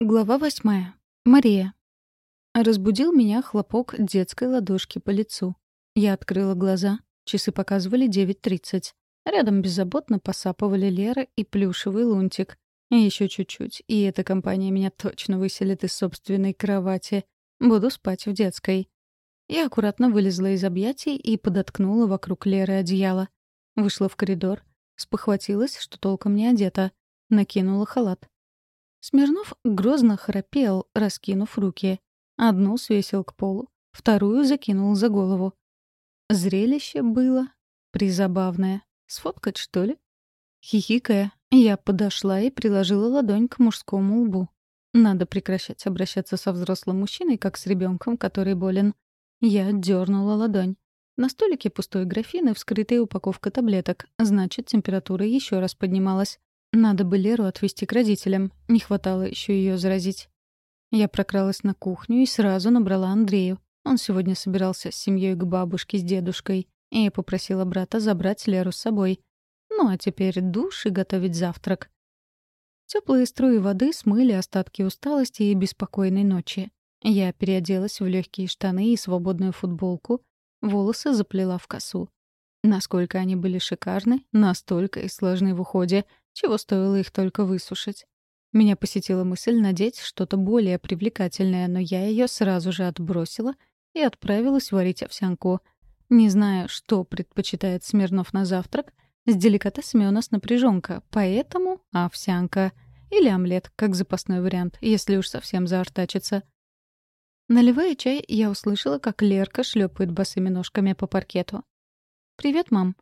Глава восьмая. Мария. Разбудил меня хлопок детской ладошки по лицу. Я открыла глаза. Часы показывали 9.30. Рядом беззаботно посапывали Лера и плюшевый лунтик. Еще чуть-чуть, и эта компания меня точно выселит из собственной кровати. Буду спать в детской. Я аккуратно вылезла из объятий и подоткнула вокруг Леры одеяло. Вышла в коридор. Спохватилась, что толком не одета. Накинула халат. Смирнов грозно храпел, раскинув руки. Одну свесил к полу, вторую закинул за голову. Зрелище было призабавное. Сфоткать, что ли? Хихикая, я подошла и приложила ладонь к мужскому лбу. Надо прекращать обращаться со взрослым мужчиной, как с ребенком, который болен. Я дернула ладонь. На столике пустой графин и вскрытая упаковка таблеток. Значит, температура еще раз поднималась. Надо бы Леру отвезти к родителям. Не хватало еще ее заразить. Я прокралась на кухню и сразу набрала Андрею. Он сегодня собирался с семьей к бабушке с дедушкой. И попросила брата забрать Леру с собой. Ну а теперь душ и готовить завтрак. Теплые струи воды смыли остатки усталости и беспокойной ночи. Я переоделась в легкие штаны и свободную футболку, волосы заплела в косу. Насколько они были шикарны, настолько и сложны в уходе, чего стоило их только высушить. Меня посетила мысль надеть что-то более привлекательное, но я ее сразу же отбросила и отправилась варить овсянку. Не знаю, что предпочитает Смирнов на завтрак. С деликатесами у нас напряженка, поэтому овсянка. Или омлет, как запасной вариант, если уж совсем заортачится. Наливая чай, я услышала, как Лерка шлепает босыми ножками по паркету. «Привет, мам».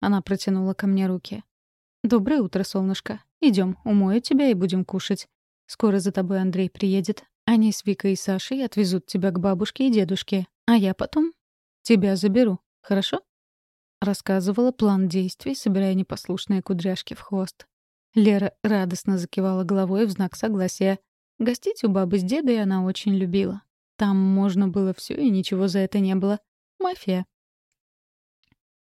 Она протянула ко мне руки. «Доброе утро, солнышко. Идем, умою тебя и будем кушать. Скоро за тобой Андрей приедет. Они с Викой и Сашей отвезут тебя к бабушке и дедушке, а я потом тебя заберу. Хорошо?» Рассказывала план действий, собирая непослушные кудряшки в хвост. Лера радостно закивала головой в знак согласия. Гостить у бабы с дедой она очень любила. Там можно было все и ничего за это не было. Мафия.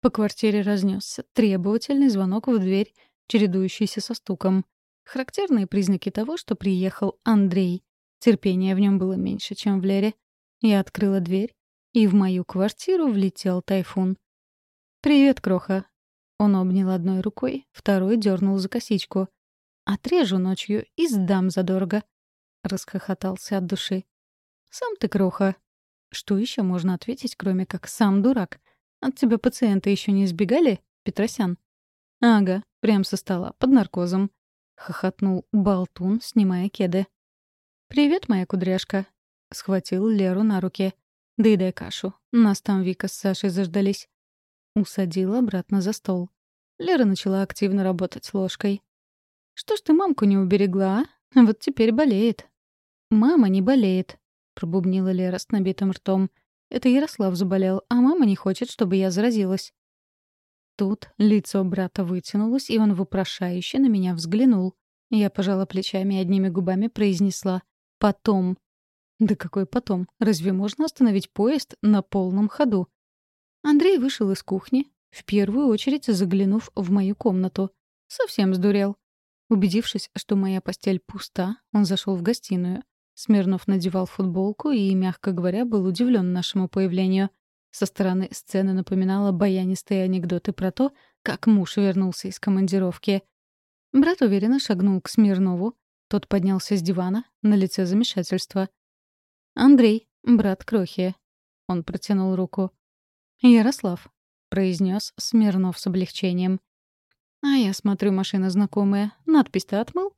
По квартире разнесся требовательный звонок в дверь, чередующийся со стуком. Характерные признаки того, что приехал Андрей. Терпения в нем было меньше, чем в Лере. Я открыла дверь, и в мою квартиру влетел тайфун. «Привет, Кроха!» Он обнял одной рукой, второй дернул за косичку. «Отрежу ночью и сдам задорого!» Расхохотался от души. «Сам ты, Кроха!» Что еще можно ответить, кроме как «сам дурак»? От тебя пациенты еще не избегали, Петросян? Ага, прям со стола, под наркозом. Хохотнул болтун, снимая кеды. «Привет, моя кудряшка!» Схватил Леру на руки. «Доедай кашу. Нас там Вика с Сашей заждались». Усадил обратно за стол. Лера начала активно работать ложкой. «Что ж ты мамку не уберегла, а? Вот теперь болеет». «Мама не болеет», — пробубнила Лера с набитым ртом. Это Ярослав заболел, а мама не хочет, чтобы я заразилась. Тут лицо брата вытянулось, и он вопрошающе на меня взглянул. Я пожала плечами и одними губами произнесла «потом». Да какой потом? Разве можно остановить поезд на полном ходу? Андрей вышел из кухни, в первую очередь заглянув в мою комнату. Совсем сдурел. Убедившись, что моя постель пуста, он зашел в гостиную. Смирнов надевал футболку и, мягко говоря, был удивлен нашему появлению. Со стороны сцены напоминала баянистые анекдоты про то, как муж вернулся из командировки. Брат уверенно шагнул к Смирнову. Тот поднялся с дивана, на лице замешательства. «Андрей, брат Крохи». Он протянул руку. «Ярослав», — произнес Смирнов с облегчением. «А я смотрю, машина знакомая. Надпись ты отмыл?»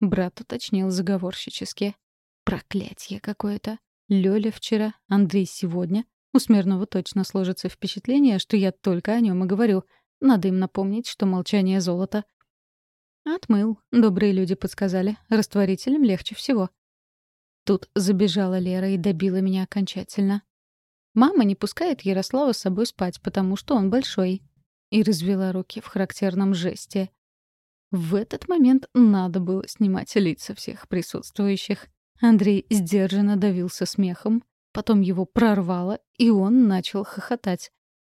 Брат уточнил заговорщически. Проклятье какое-то. Лёля вчера, Андрей сегодня. У Смирнова точно сложится впечатление, что я только о нем и говорю. Надо им напомнить, что молчание — золото. Отмыл. Добрые люди подсказали. Растворителем легче всего. Тут забежала Лера и добила меня окончательно. Мама не пускает Ярослава с собой спать, потому что он большой. И развела руки в характерном жесте. В этот момент надо было снимать лица всех присутствующих. Андрей сдержанно давился смехом, потом его прорвало, и он начал хохотать.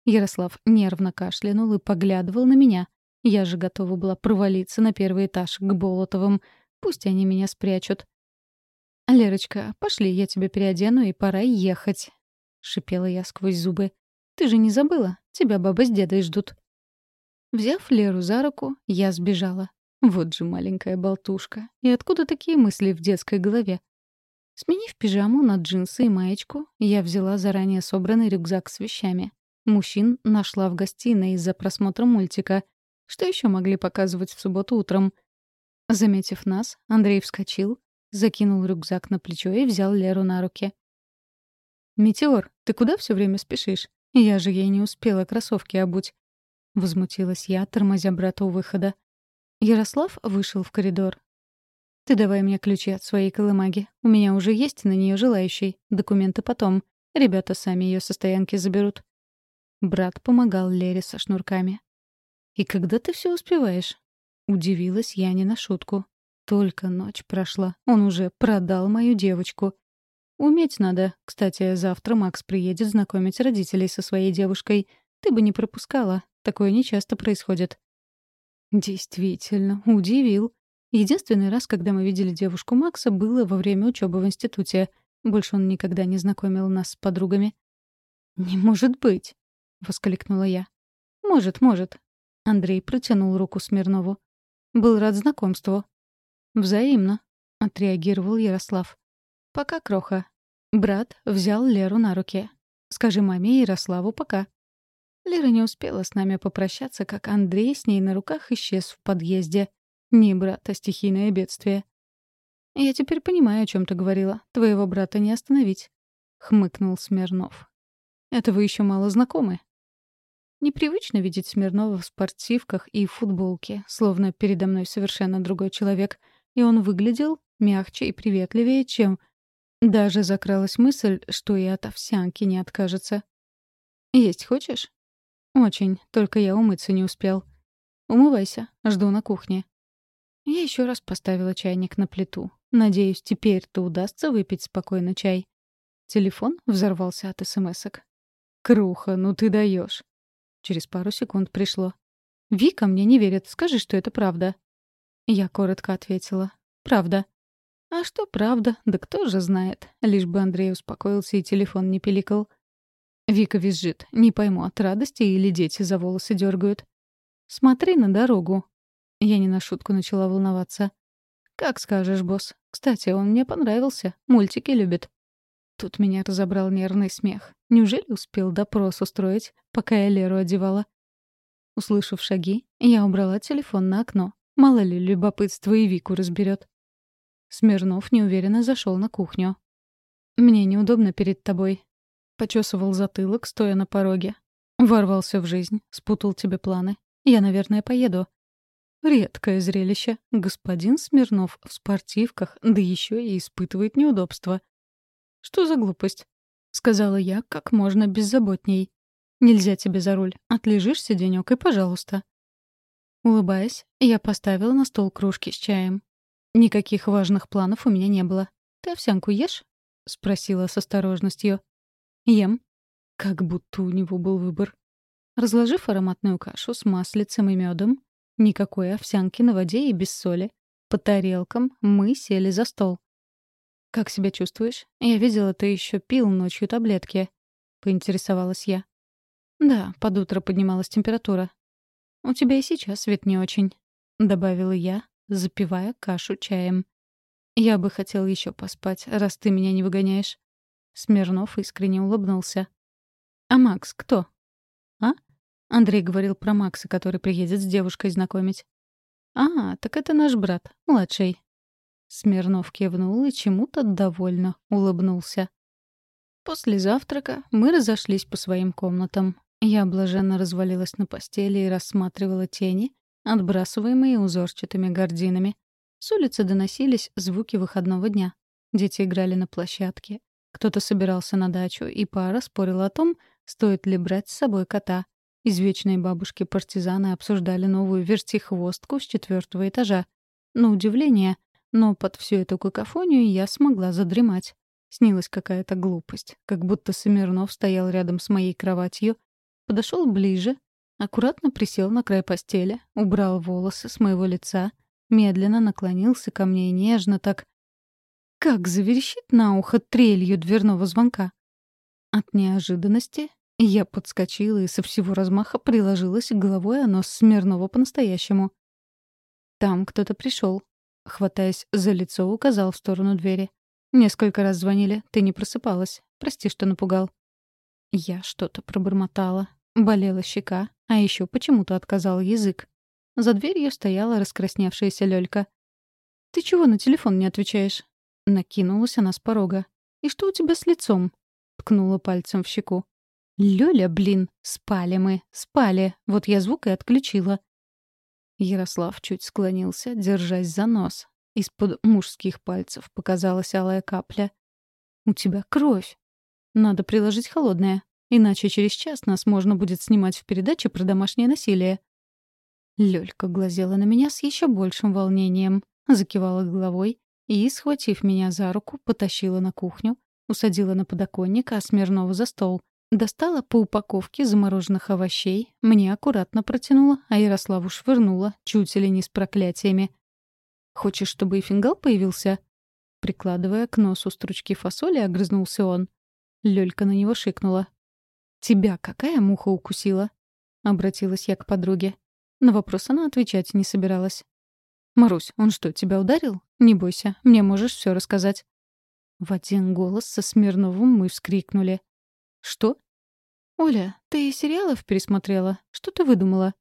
Ярослав нервно кашлянул и поглядывал на меня. Я же готова была провалиться на первый этаж к Болотовым. Пусть они меня спрячут. «Лерочка, пошли, я тебя переодену, и пора ехать», — шипела я сквозь зубы. «Ты же не забыла? Тебя баба с дедой ждут». Взяв Леру за руку, я сбежала. Вот же маленькая болтушка. И откуда такие мысли в детской голове? Сменив пижаму на джинсы и маечку, я взяла заранее собранный рюкзак с вещами. Мужчин нашла в гостиной из-за просмотра мультика. Что еще могли показывать в субботу утром? Заметив нас, Андрей вскочил, закинул рюкзак на плечо и взял Леру на руки. «Метеор, ты куда все время спешишь? Я же ей не успела кроссовки обуть. — возмутилась я, тормозя брата у выхода. Ярослав вышел в коридор. «Ты давай мне ключи от своей колымаги. У меня уже есть на нее желающий. Документы потом. Ребята сами ее со стоянки заберут». Брат помогал Лере со шнурками. «И когда ты все успеваешь?» Удивилась я не на шутку. Только ночь прошла. Он уже продал мою девочку. Уметь надо. Кстати, завтра Макс приедет знакомить родителей со своей девушкой. Ты бы не пропускала. Такое нечасто происходит. Действительно, удивил. Единственный раз, когда мы видели девушку Макса, было во время учебы в институте. Больше он никогда не знакомил нас с подругами. «Не может быть!» — воскликнула я. «Может, может». Андрей протянул руку Смирнову. «Был рад знакомству». «Взаимно», — отреагировал Ярослав. «Пока, Кроха». Брат взял Леру на руки. «Скажи маме Ярославу пока». Лера не успела с нами попрощаться, как Андрей с ней на руках исчез в подъезде. Не брат, а стихийное бедствие. «Я теперь понимаю, о чем ты говорила. Твоего брата не остановить», — хмыкнул Смирнов. «Это вы еще мало знакомы». Непривычно видеть Смирнова в спортивках и футболке, словно передо мной совершенно другой человек, и он выглядел мягче и приветливее, чем... Даже закралась мысль, что и от овсянки не откажется. «Есть хочешь?» «Очень, только я умыться не успел». «Умывайся, жду на кухне». Я еще раз поставила чайник на плиту. Надеюсь, теперь-то удастся выпить спокойно чай. Телефон взорвался от смс-ок. «Круха, ну ты даешь. Через пару секунд пришло. «Вика мне не верит. Скажи, что это правда». Я коротко ответила. «Правда». А что правда? Да кто же знает. Лишь бы Андрей успокоился и телефон не пиликал. Вика визжит. Не пойму, от радости или дети за волосы дергают. «Смотри на дорогу». Я не на шутку начала волноваться. «Как скажешь, босс. Кстати, он мне понравился. Мультики любит». Тут меня разобрал нервный смех. Неужели успел допрос устроить, пока я Леру одевала? Услышав шаги, я убрала телефон на окно. Мало ли, любопытство и Вику разберет. Смирнов неуверенно зашел на кухню. «Мне неудобно перед тобой почесывал затылок, стоя на пороге. Ворвался в жизнь, спутал тебе планы. Я, наверное, поеду. Редкое зрелище. Господин Смирнов в спортивках, да еще и испытывает неудобства. Что за глупость? Сказала я как можно беззаботней. Нельзя тебе за руль. Отлежишься денек и пожалуйста. Улыбаясь, я поставила на стол кружки с чаем. Никаких важных планов у меня не было. «Ты овсянку ешь?» — спросила с осторожностью. Ем. Как будто у него был выбор. Разложив ароматную кашу с маслицем и медом, никакой овсянки на воде и без соли, по тарелкам мы сели за стол. «Как себя чувствуешь? Я видела, ты еще пил ночью таблетки», — поинтересовалась я. «Да, под утро поднималась температура». «У тебя и сейчас вид не очень», — добавила я, запивая кашу чаем. «Я бы хотел еще поспать, раз ты меня не выгоняешь». Смирнов искренне улыбнулся. «А Макс кто?» «А?» Андрей говорил про Макса, который приедет с девушкой знакомить. «А, так это наш брат, младший». Смирнов кивнул и чему-то довольно улыбнулся. После завтрака мы разошлись по своим комнатам. Я блаженно развалилась на постели и рассматривала тени, отбрасываемые узорчатыми гординами. С улицы доносились звуки выходного дня. Дети играли на площадке. Кто-то собирался на дачу, и пара спорила о том, стоит ли брать с собой кота. Извечные бабушки-партизаны обсуждали новую вертихвостку с четвертого этажа. На удивление, но под всю эту какофонию я смогла задремать. Снилась какая-то глупость, как будто Смирнов стоял рядом с моей кроватью, подошел ближе, аккуратно присел на край постели, убрал волосы с моего лица, медленно наклонился ко мне и нежно так как заверещит на ухо трелью дверного звонка. От неожиданности я подскочила и со всего размаха приложилась головой о нос Смирнова по-настоящему. Там кто-то пришел. Хватаясь за лицо, указал в сторону двери. «Несколько раз звонили, ты не просыпалась. Прости, что напугал». Я что-то пробормотала. Болела щека, а еще почему-то отказал язык. За дверью стояла раскрасневшаяся Лёлька. «Ты чего на телефон не отвечаешь?» Накинулась она с порога. «И что у тебя с лицом?» Ткнула пальцем в щеку. «Лёля, блин, спали мы, спали. Вот я звук и отключила». Ярослав чуть склонился, держась за нос. Из-под мужских пальцев показалась алая капля. «У тебя кровь. Надо приложить холодное, иначе через час нас можно будет снимать в передаче про домашнее насилие». Лёлька глазела на меня с еще большим волнением, закивала головой и, схватив меня за руку, потащила на кухню, усадила на подоконник, а Смирнова за стол. Достала по упаковке замороженных овощей, мне аккуратно протянула, а Ярославу швырнула, чуть ли не с проклятиями. «Хочешь, чтобы и фингал появился?» Прикладывая к носу стручки фасоли, огрызнулся он. Лёлька на него шикнула. «Тебя какая муха укусила?» — обратилась я к подруге. На вопрос она отвечать не собиралась. «Марусь, он что, тебя ударил? Не бойся, мне можешь все рассказать». В один голос со Смирновым мы вскрикнули. «Что?» «Оля, ты сериалов пересмотрела? Что ты выдумала?»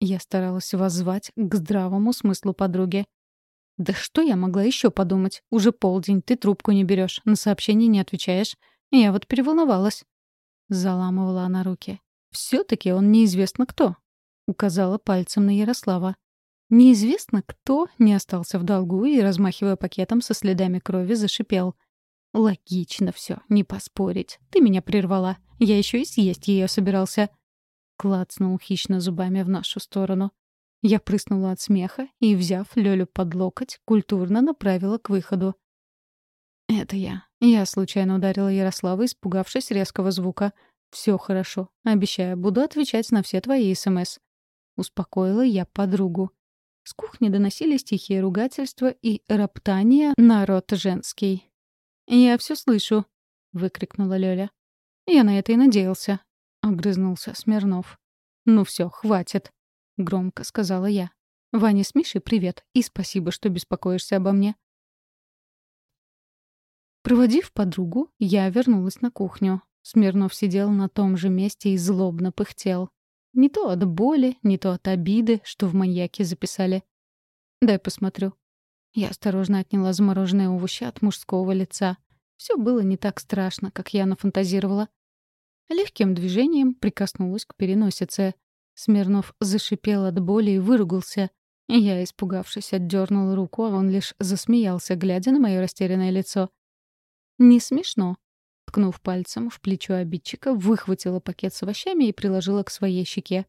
Я старалась воззвать к здравому смыслу подруги. «Да что я могла еще подумать? Уже полдень, ты трубку не берешь, на сообщение не отвечаешь. Я вот переволновалась». Заламывала она руки. «Все-таки он неизвестно кто», — указала пальцем на Ярослава. Неизвестно, кто не остался в долгу и, размахивая пакетом со следами крови, зашипел — Логично все, не поспорить. Ты меня прервала. Я еще и съесть ее собирался. Клацнул хищно зубами в нашу сторону. Я прыснула от смеха и, взяв Лёлю под локоть, культурно направила к выходу. «Это я. Я случайно ударила Ярослава, испугавшись резкого звука. Все хорошо. Обещаю, буду отвечать на все твои СМС». Успокоила я подругу. С кухни доносились тихие ругательства и роптания на рот женский. «Я все слышу», — выкрикнула Лёля. «Я на это и надеялся», — огрызнулся Смирнов. «Ну все, хватит», — громко сказала я. «Ваня с Мишей привет и спасибо, что беспокоишься обо мне». Проводив подругу, я вернулась на кухню. Смирнов сидел на том же месте и злобно пыхтел. Не то от боли, не то от обиды, что в маньяке записали. «Дай посмотрю», я осторожно отняла замороженные овощи от мужского лица. Все было не так страшно, как я нафантазировала. Легким движением прикоснулась к переносице. Смирнов зашипел от боли и выругался. Я, испугавшись, отдернула руку, а он лишь засмеялся, глядя на мое растерянное лицо. «Не смешно», ткнув пальцем в плечо обидчика, выхватила пакет с овощами и приложила к своей щеке.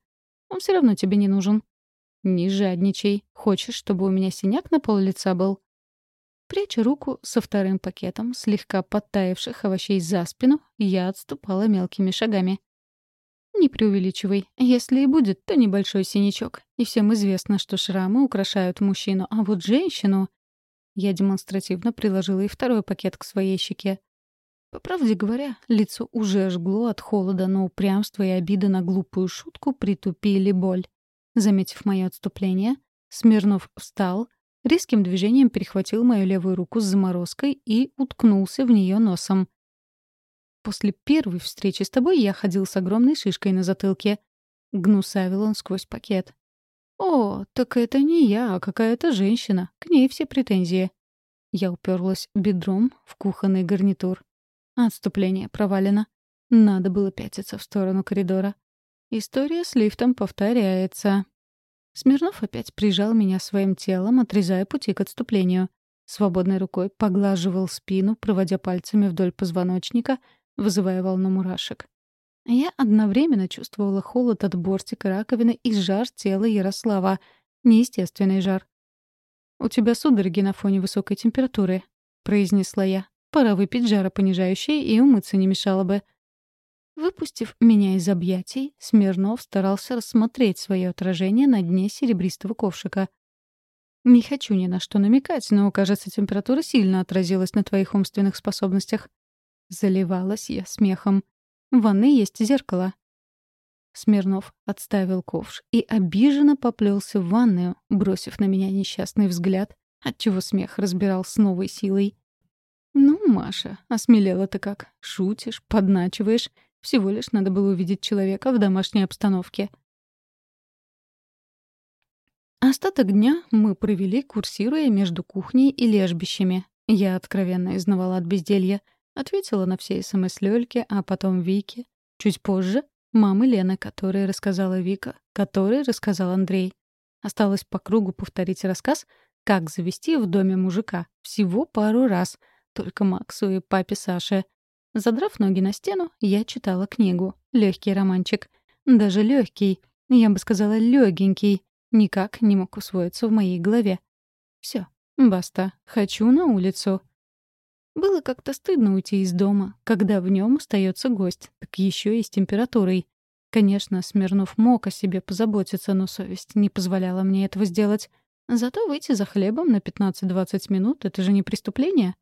«Он все равно тебе не нужен». «Не жадничай. Хочешь, чтобы у меня синяк на пол лица был?» Пряча руку со вторым пакетом слегка подтаявших овощей за спину, я отступала мелкими шагами. «Не преувеличивай. Если и будет, то небольшой синячок. И всем известно, что шрамы украшают мужчину, а вот женщину...» Я демонстративно приложила и второй пакет к своей щеке. По правде говоря, лицо уже жгло от холода, но упрямство и обида на глупую шутку притупили боль. Заметив мое отступление, Смирнов встал, резким движением перехватил мою левую руку с заморозкой и уткнулся в нее носом. «После первой встречи с тобой я ходил с огромной шишкой на затылке», — гнусавил он сквозь пакет. «О, так это не я, а какая-то женщина. К ней все претензии». Я уперлась бедром в кухонный гарнитур. Отступление провалено. Надо было пятиться в сторону коридора. История с лифтом повторяется. Смирнов опять прижал меня своим телом, отрезая пути к отступлению. Свободной рукой поглаживал спину, проводя пальцами вдоль позвоночника, вызывая волну мурашек. Я одновременно чувствовала холод от бортика раковины и жар тела Ярослава. Неестественный жар. «У тебя судороги на фоне высокой температуры», — произнесла я. «Пора выпить жаропонижающее и умыться не мешало бы». Выпустив меня из объятий, Смирнов старался рассмотреть свое отражение на дне серебристого ковшика. Не хочу ни на что намекать, но, кажется, температура сильно отразилась на твоих умственных способностях. Заливалась я смехом. В ванной есть зеркало. Смирнов отставил ковш и обиженно поплелся в ванную, бросив на меня несчастный взгляд, отчего смех разбирал с новой силой. «Ну, Маша, осмелела ты как. Шутишь, подначиваешь. Всего лишь надо было увидеть человека в домашней обстановке». Остаток дня мы провели, курсируя между кухней и лежбищами. Я откровенно изнавала от безделья. Ответила на все СМС Лёльке, а потом Вике. Чуть позже — мамы Лены, которой рассказала Вика, которой рассказал Андрей. Осталось по кругу повторить рассказ, как завести в доме мужика. Всего пару раз — только Максу и папе Саше. Задрав ноги на стену, я читала книгу. Легкий романчик. Даже легкий. Я бы сказала, легенький. Никак не мог усвоиться в моей голове. Все, баста. Хочу на улицу. Было как-то стыдно уйти из дома, когда в нем остается гость, так еще и с температурой. Конечно, Смирнов мог о себе позаботиться, но совесть не позволяла мне этого сделать. Зато выйти за хлебом на 15-20 минут — это же не преступление.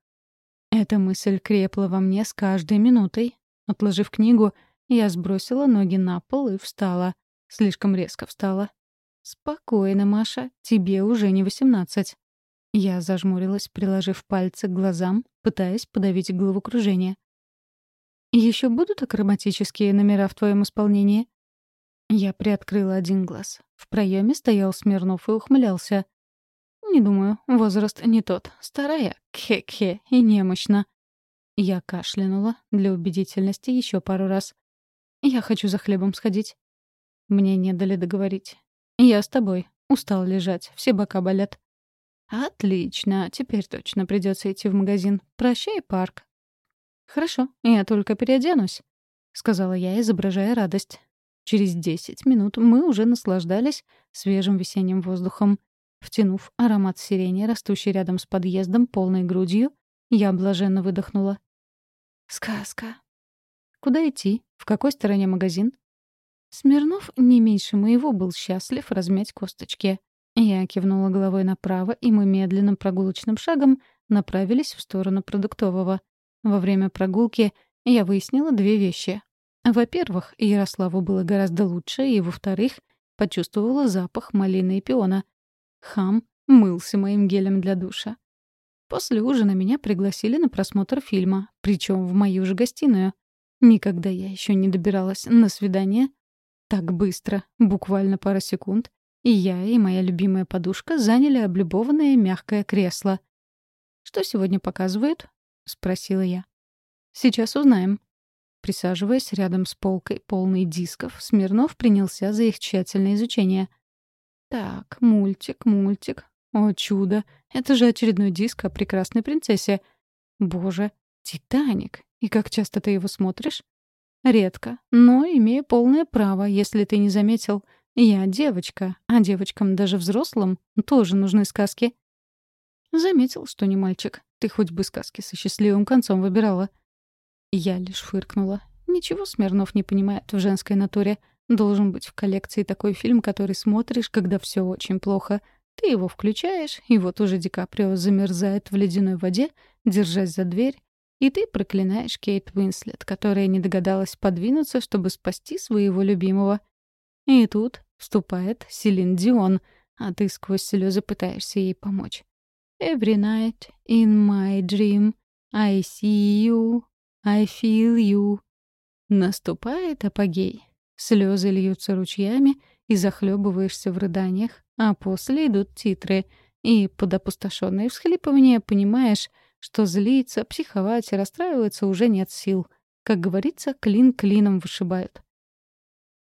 Эта мысль крепла во мне с каждой минутой. Отложив книгу, я сбросила ноги на пол и встала. Слишком резко встала. «Спокойно, Маша, тебе уже не восемнадцать». Я зажмурилась, приложив пальцы к глазам, пытаясь подавить головокружение. «Еще будут акробатические номера в твоем исполнении?» Я приоткрыла один глаз. В проеме стоял Смирнов и ухмылялся. «Не думаю. Возраст не тот. Старая, кхе-кхе, и немощна». Я кашлянула для убедительности еще пару раз. «Я хочу за хлебом сходить». Мне не дали договорить. «Я с тобой. Устал лежать. Все бока болят». «Отлично. Теперь точно придется идти в магазин. Прощай, парк». «Хорошо. Я только переоденусь», — сказала я, изображая радость. Через десять минут мы уже наслаждались свежим весенним воздухом. Втянув аромат сирени, растущий рядом с подъездом полной грудью, я блаженно выдохнула. «Сказка». «Куда идти? В какой стороне магазин?» Смирнов не меньше моего был счастлив размять косточки. Я кивнула головой направо, и мы медленным прогулочным шагом направились в сторону продуктового. Во время прогулки я выяснила две вещи. Во-первых, Ярославу было гораздо лучше, и, во-вторых, почувствовала запах малины и пиона — Хам мылся моим гелем для душа. После ужина меня пригласили на просмотр фильма, причем в мою же гостиную. Никогда я еще не добиралась на свидание так быстро, буквально пара секунд, и я и моя любимая подушка заняли облюбованное мягкое кресло. «Что сегодня показывают?» — спросила я. «Сейчас узнаем». Присаживаясь рядом с полкой, полной дисков, Смирнов принялся за их тщательное изучение. Так, мультик, мультик. О, чудо. Это же очередной диск о прекрасной принцессе. Боже, «Титаник». И как часто ты его смотришь? Редко, но имею полное право, если ты не заметил. Я девочка, а девочкам, даже взрослым, тоже нужны сказки. Заметил, что не мальчик. Ты хоть бы сказки со счастливым концом выбирала. Я лишь фыркнула. Ничего Смирнов не понимает в женской натуре. Должен быть в коллекции такой фильм, который смотришь, когда все очень плохо. Ты его включаешь, и вот уже Ди Каприо замерзает в ледяной воде, держась за дверь, и ты проклинаешь Кейт Уинслет, которая не догадалась подвинуться, чтобы спасти своего любимого. И тут вступает Селин Дион, а ты сквозь слезы пытаешься ей помочь. Every night in my dream I see you, I feel you. Наступает апогей. Слезы льются ручьями, и захлебываешься в рыданиях, а после идут титры, и под опустошенное всхлипывание понимаешь, что злиться, психовать и расстраиваться уже нет сил. Как говорится, клин клином вышибают.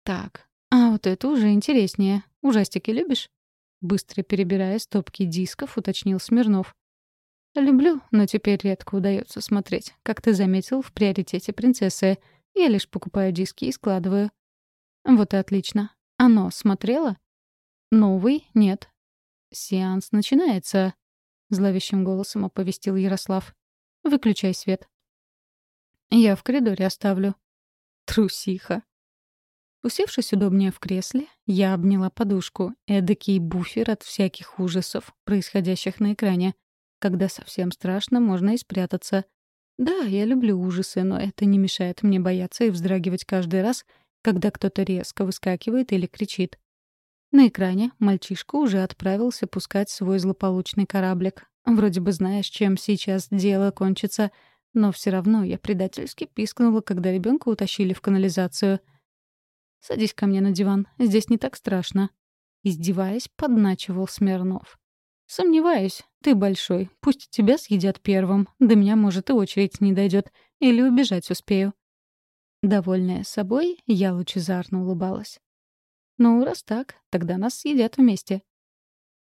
Так, а вот это уже интереснее. Ужастики любишь? Быстро перебирая стопки дисков, уточнил Смирнов. «Люблю, но теперь редко удается смотреть. Как ты заметил, в приоритете принцессы. Я лишь покупаю диски и складываю. Вот и отлично. Оно смотрело? Новый? Нет. Сеанс начинается, зловещим голосом оповестил Ярослав. Выключай свет. Я в коридоре оставлю. Трусиха. Усевшись удобнее в кресле, я обняла подушку, эдакий буфер от всяких ужасов, происходящих на экране. Когда совсем страшно, можно и спрятаться. Да, я люблю ужасы, но это не мешает мне бояться и вздрагивать каждый раз, когда кто-то резко выскакивает или кричит. На экране мальчишка уже отправился пускать свой злополучный кораблик. Вроде бы знаешь, чем сейчас дело кончится, но все равно я предательски пискнула, когда ребенка утащили в канализацию — «Садись ко мне на диван, здесь не так страшно». Издеваясь, подначивал Смирнов. «Сомневаюсь. Ты большой. Пусть тебя съедят первым. До меня, может, и очередь не дойдет. Или убежать успею». Довольная собой, я лучезарно улыбалась. «Ну, раз так, тогда нас съедят вместе».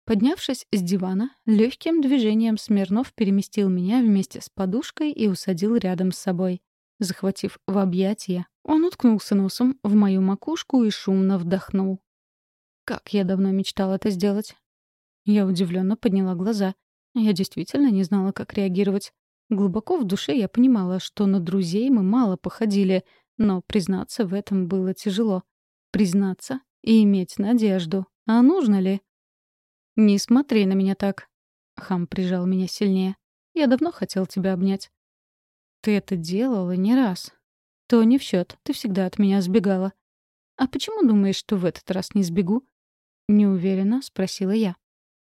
Поднявшись с дивана, легким движением Смирнов переместил меня вместе с подушкой и усадил рядом с собой. Захватив в объятия, он уткнулся носом в мою макушку и шумно вдохнул. Как я давно мечтал это сделать. Я удивленно подняла глаза. Я действительно не знала, как реагировать. Глубоко в душе я понимала, что на друзей мы мало походили, но признаться в этом было тяжело. Признаться и иметь надежду. А нужно ли? «Не смотри на меня так». Хам прижал меня сильнее. «Я давно хотел тебя обнять». «Ты это делала не раз», то не в счет. Ты всегда от меня сбегала. А почему думаешь, что в этот раз не сбегу? Неуверенно спросила я.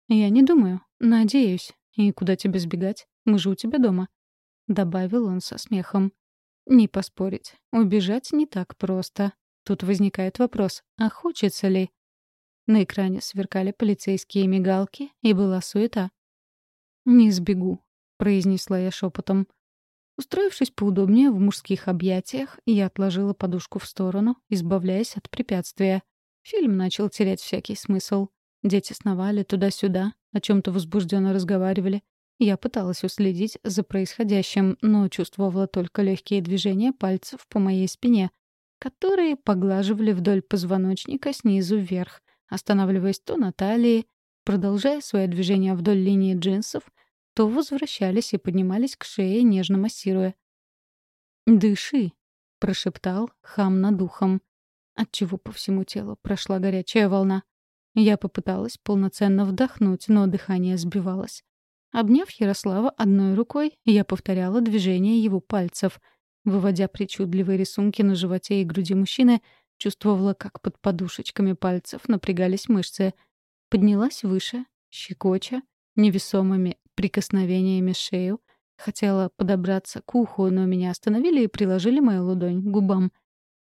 Я не думаю. Надеюсь. И куда тебе сбегать? Мы же у тебя дома. Добавил он со смехом. Не поспорить. Убежать не так просто. Тут возникает вопрос, а хочется ли? На экране сверкали полицейские мигалки, и была суета. «Не сбегу», — произнесла я шепотом. Устроившись поудобнее в мужских объятиях, я отложила подушку в сторону, избавляясь от препятствия. Фильм начал терять всякий смысл. Дети сновали туда-сюда, о чем-то возбужденно разговаривали. Я пыталась уследить за происходящим, но чувствовала только легкие движения пальцев по моей спине, которые поглаживали вдоль позвоночника снизу вверх, останавливаясь то на талии, продолжая свое движение вдоль линии джинсов, то возвращались и поднимались к шее, нежно массируя. «Дыши», — прошептал хам над ухом, отчего по всему телу прошла горячая волна. Я попыталась полноценно вдохнуть, но дыхание сбивалось. Обняв Ярослава одной рукой, я повторяла движение его пальцев. Выводя причудливые рисунки на животе и груди мужчины, чувствовала, как под подушечками пальцев напрягались мышцы. Поднялась выше, щекоча, невесомыми прикосновениями шею. Хотела подобраться к уху, но меня остановили и приложили мою ладонь к губам.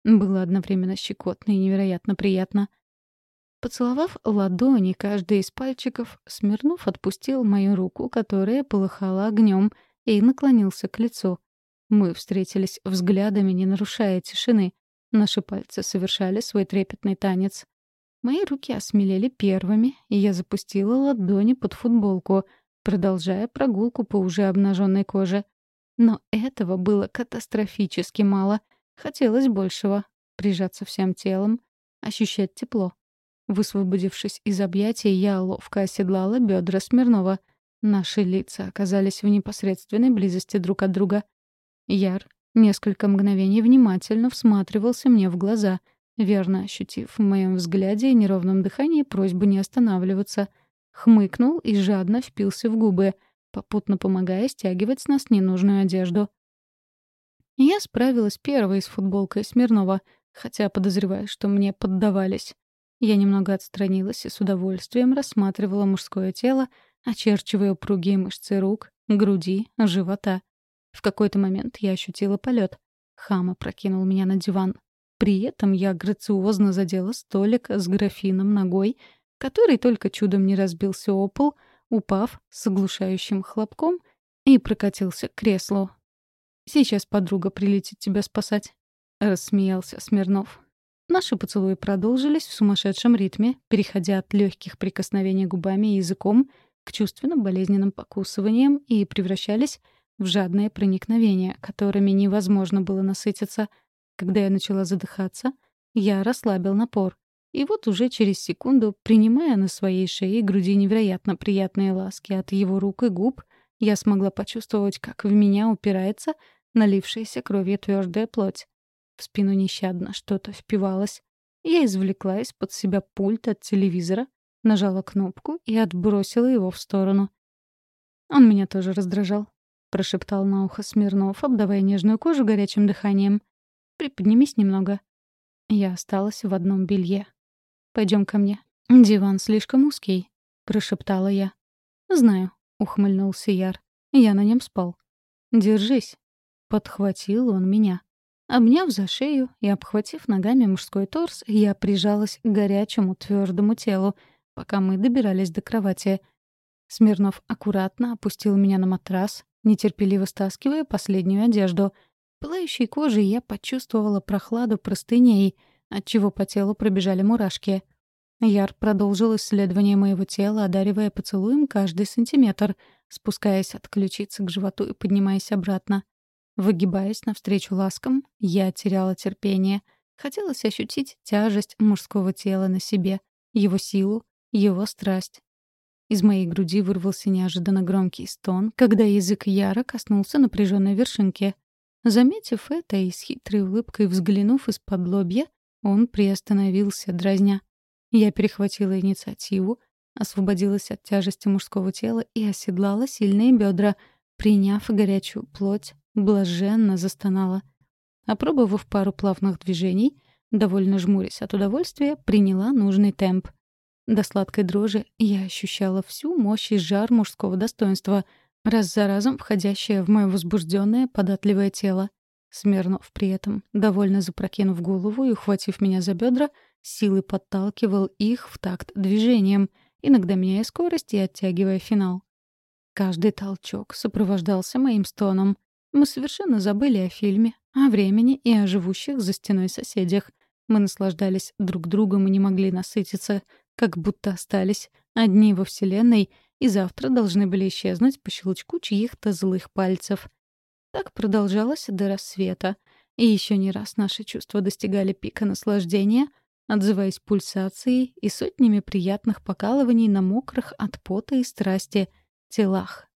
Было одновременно щекотно и невероятно приятно. Поцеловав ладони каждый из пальчиков, Смирнов отпустил мою руку, которая полыхала огнем, и наклонился к лицу. Мы встретились взглядами, не нарушая тишины. Наши пальцы совершали свой трепетный танец. Мои руки осмелели первыми, и я запустила ладони под футболку — продолжая прогулку по уже обнаженной коже. Но этого было катастрофически мало. Хотелось большего. Прижаться всем телом, ощущать тепло. Высвободившись из объятий, я ловко оседлала бедра Смирнова. Наши лица оказались в непосредственной близости друг от друга. Яр несколько мгновений внимательно всматривался мне в глаза, верно ощутив в моем взгляде и неровном дыхании просьбу не останавливаться — Хмыкнул и жадно впился в губы, попутно помогая стягивать с нас ненужную одежду. Я справилась первой с футболкой Смирнова, хотя подозреваю, что мне поддавались. Я немного отстранилась и с удовольствием рассматривала мужское тело, очерчивая упругие мышцы рук, груди, живота. В какой-то момент я ощутила полет. Хама прокинул меня на диван. При этом я грациозно задела столик с графином ногой, который только чудом не разбился о пол, упав с оглушающим хлопком и прокатился к креслу. «Сейчас подруга прилетит тебя спасать», — рассмеялся Смирнов. Наши поцелуи продолжились в сумасшедшем ритме, переходя от легких прикосновений губами и языком к чувственным болезненным покусываниям и превращались в жадные проникновения, которыми невозможно было насытиться. Когда я начала задыхаться, я расслабил напор. И вот уже через секунду, принимая на своей шее и груди невероятно приятные ласки от его рук и губ, я смогла почувствовать, как в меня упирается налившаяся кровью твердая плоть. В спину нещадно что-то впивалось. Я извлекла из-под себя пульт от телевизора, нажала кнопку и отбросила его в сторону. Он меня тоже раздражал. Прошептал на ухо Смирнов, обдавая нежную кожу горячим дыханием. «Приподнимись немного». Я осталась в одном белье. Пойдем ко мне. Диван слишком узкий», — прошептала я. «Знаю», — ухмыльнулся Яр. «Я на нем спал». «Держись», — подхватил он меня. Обняв за шею и обхватив ногами мужской торс, я прижалась к горячему твердому телу, пока мы добирались до кровати. Смирнов аккуратно опустил меня на матрас, нетерпеливо стаскивая последнюю одежду. Пылающей кожей я почувствовала прохладу простыней, отчего по телу пробежали мурашки. Яр продолжил исследование моего тела, одаривая поцелуем каждый сантиметр, спускаясь от ключицы к животу и поднимаясь обратно. Выгибаясь навстречу ласкам, я теряла терпение. Хотелось ощутить тяжесть мужского тела на себе, его силу, его страсть. Из моей груди вырвался неожиданно громкий стон, когда язык Яра коснулся напряженной вершинки. Заметив это и с хитрой улыбкой взглянув из-под лобья, он приостановился, дразня. Я перехватила инициативу, освободилась от тяжести мужского тела и оседлала сильные бедра, приняв горячую плоть, блаженно застонала. Опробовав пару плавных движений, довольно жмурясь от удовольствия, приняла нужный темп. До сладкой дрожи я ощущала всю мощь и жар мужского достоинства, раз за разом входящее в мое возбужденное, податливое тело. Смирнов при этом, довольно запрокинув голову и ухватив меня за бедра, силой подталкивал их в такт движением, иногда меняя скорость и оттягивая финал. Каждый толчок сопровождался моим стоном. Мы совершенно забыли о фильме, о времени и о живущих за стеной соседях. Мы наслаждались друг другом и не могли насытиться, как будто остались одни во Вселенной и завтра должны были исчезнуть по щелчку чьих-то злых пальцев. Так продолжалось до рассвета, и еще не раз наши чувства достигали пика наслаждения, отзываясь пульсацией и сотнями приятных покалываний на мокрых от пота и страсти телах.